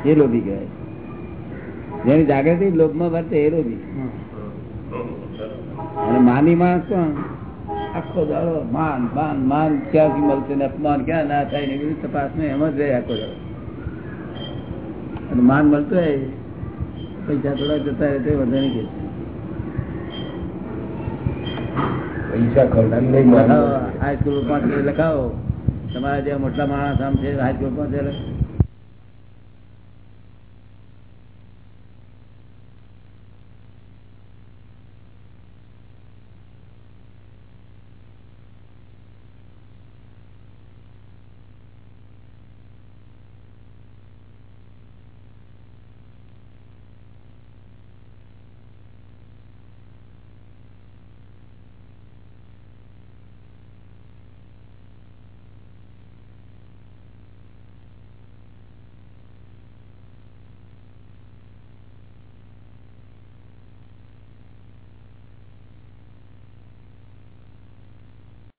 એ લોભી કહેવાય. જેની જાગૃતિ લોભમાં વર્તે એ લોભી અને માની માણસ કોણ? આખો દાડો માન માન માન ક્યાંથી મળશે ને અપમાન ક્યાં ના થાય ને એવી તપાસ ને એમ જ રહે આખો દાડો. અને માન મળતું હોય પૈસા થોડા જતા રહે તો વધે નહીં કે પૈસા. હાઈસ્કૂલ પાંચ લખાવો તમારા જે મોટા માણસ આમ છે હાઈસ્કૂલ પાંચ